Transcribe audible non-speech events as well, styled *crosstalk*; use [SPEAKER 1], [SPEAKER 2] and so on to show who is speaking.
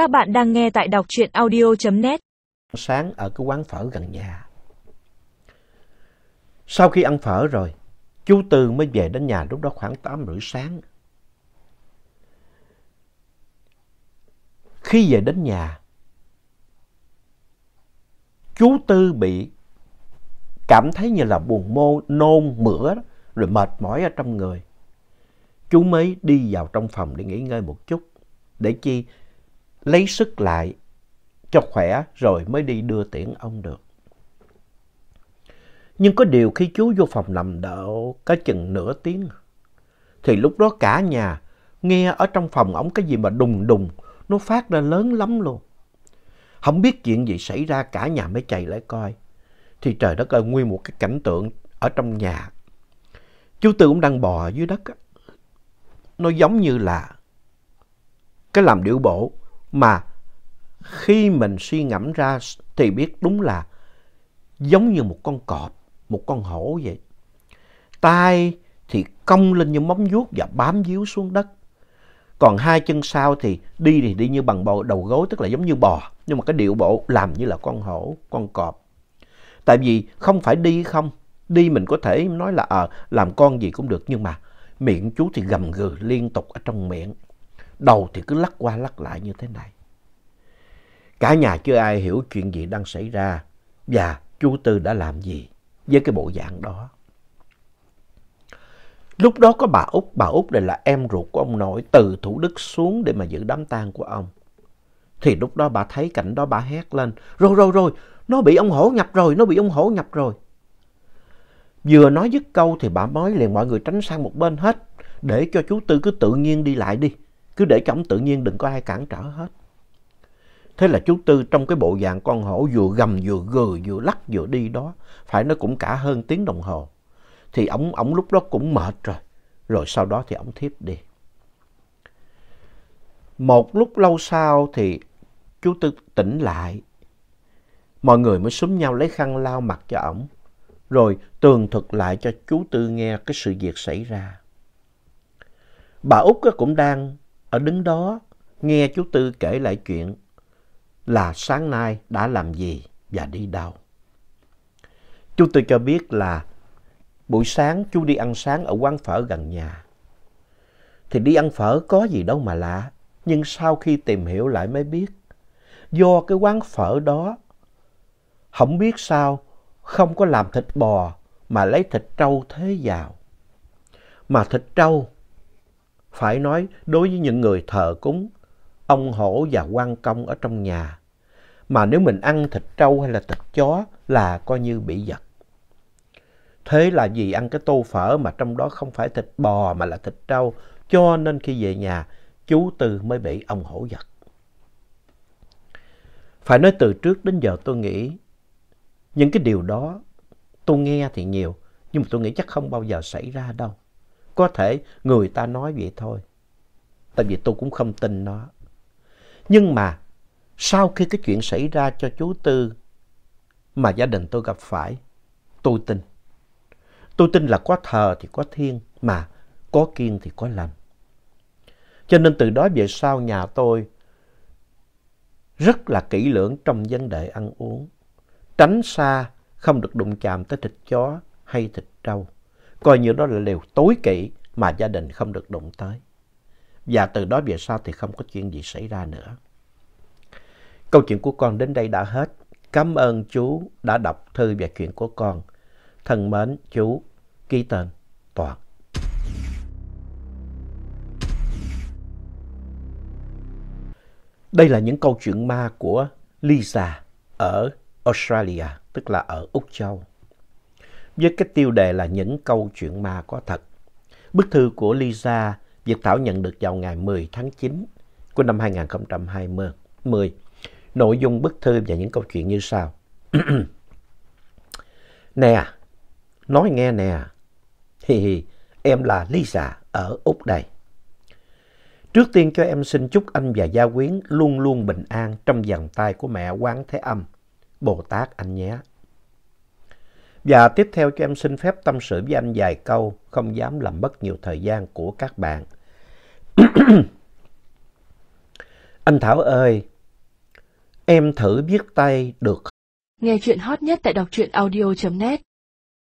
[SPEAKER 1] Các bạn đang nghe tại đọc truyện audio.net.
[SPEAKER 2] Sáng ở cái quán phở gần nhà. Sau khi ăn phở rồi, chú Tư mới về đến nhà lúc đó khoảng 8 rưỡi sáng. Khi về đến nhà, chú Tư bị cảm thấy như là buồn mô, nôn, mửa, rồi mệt mỏi ở trong người. Chú mới đi vào trong phòng để nghỉ ngơi một chút, để chi lấy sức lại cho khỏe rồi mới đi đưa tiễn ông được. Nhưng có điều khi chú vô phòng nằm đỡ có chừng nửa tiếng, thì lúc đó cả nhà nghe ở trong phòng ổng cái gì mà đùng đùng, nó phát ra lớn lắm luôn. Không biết chuyện gì xảy ra cả nhà mới chạy lại coi. Thì trời đất ơi, nguyên một cái cảnh tượng ở trong nhà. Chú Tư cũng đang bò dưới đất. Nó giống như là cái làm điệu bộ mà khi mình suy ngẫm ra thì biết đúng là giống như một con cọp, một con hổ vậy. Tai thì cong lên như móng vuốt và bám víu xuống đất. Còn hai chân sau thì đi thì đi như bằng bò đầu gối, tức là giống như bò. Nhưng mà cái điệu bộ làm như là con hổ, con cọp. Tại vì không phải đi không. Đi mình có thể nói là à, làm con gì cũng được. Nhưng mà miệng chú thì gầm gừ liên tục ở trong miệng. Đầu thì cứ lắc qua lắc lại như thế này. Cả nhà chưa ai hiểu chuyện gì đang xảy ra và chú Tư đã làm gì với cái bộ dạng đó. Lúc đó có bà Út, bà Út đây là em ruột của ông nội từ Thủ Đức xuống để mà giữ đám tang của ông. Thì lúc đó bà thấy cảnh đó bà hét lên, rồi rồi rồi, nó bị ông hổ nhập rồi, nó bị ông hổ nhập rồi. Vừa nói dứt câu thì bà nói liền mọi người tránh sang một bên hết, để cho chú Tư cứ tự nhiên đi lại đi, cứ để cho ổng tự nhiên đừng có ai cản trở hết. Thế là chú Tư trong cái bộ dạng con hổ vừa gầm vừa gừ vừa lắc vừa đi đó, phải nói cũng cả hơn tiếng đồng hồ. Thì ổng ổng lúc đó cũng mệt rồi, rồi sau đó thì ổng thiếp đi. Một lúc lâu sau thì chú Tư tỉnh lại. Mọi người mới xúm nhau lấy khăn lau mặt cho ổng, rồi tường thuật lại cho chú Tư nghe cái sự việc xảy ra. Bà Út cũng đang ở đứng đó nghe chú Tư kể lại chuyện là sáng nay đã làm gì và đi đâu. Chú Tư cho biết là buổi sáng chú đi ăn sáng ở quán phở gần nhà. Thì đi ăn phở có gì đâu mà lạ, nhưng sau khi tìm hiểu lại mới biết. Do cái quán phở đó, không biết sao, không có làm thịt bò mà lấy thịt trâu thế vào. Mà thịt trâu, phải nói đối với những người thờ cúng, ông hổ và quan công ở trong nhà mà nếu mình ăn thịt trâu hay là thịt chó là coi như bị giật. Thế là vì ăn cái tô phở mà trong đó không phải thịt bò mà là thịt trâu, cho nên khi về nhà, chú Tư mới bị ông hổ giật. Phải nói từ trước đến giờ tôi nghĩ những cái điều đó tôi nghe thì nhiều, nhưng mà tôi nghĩ chắc không bao giờ xảy ra đâu. Có thể người ta nói vậy thôi, tại vì tôi cũng không tin nó. Nhưng mà sau khi cái chuyện xảy ra cho chú Tư mà gia đình tôi gặp phải, tôi tin. Tôi tin là có thờ thì có thiên, mà có kiên thì có lành. Cho nên từ đó về sau nhà tôi rất là kỹ lưỡng trong vấn đề ăn uống. Tránh xa, không được đụng chạm tới thịt chó hay thịt trâu. Coi như đó là điều tối kỵ mà gia đình không được đụng tới. Và từ đó về sau thì không có chuyện gì xảy ra nữa. Câu chuyện của con đến đây đã hết. Cảm ơn chú đã đọc thư và chuyện của con. Thân mến chú, ký tên Toàn. Đây là những câu chuyện ma của Lisa ở Australia, tức là ở Úc Châu. Với cái tiêu đề là những câu chuyện ma có thật. Bức thư của Lisa Việt Thảo nhận được vào ngày 10 tháng 9 của năm 2020. Nội dung bức thư và những câu chuyện như sau. *clears throat* nè, nói nghe nè. Hi hi, em là Lisa ở Úc đây. Trước tiên cho em xin chúc anh và gia quyến luôn luôn bình an trong vòng tay của mẹ Quán Thế Âm, Bồ Tát anh nhé. Và tiếp theo cho em xin phép tâm sự với anh vài câu, không dám làm mất nhiều thời gian của các bạn. *clears throat* Anh Thảo ơi, em thử viết tay được
[SPEAKER 1] Nghe chuyện hot nhất tại đọc truyện audio.net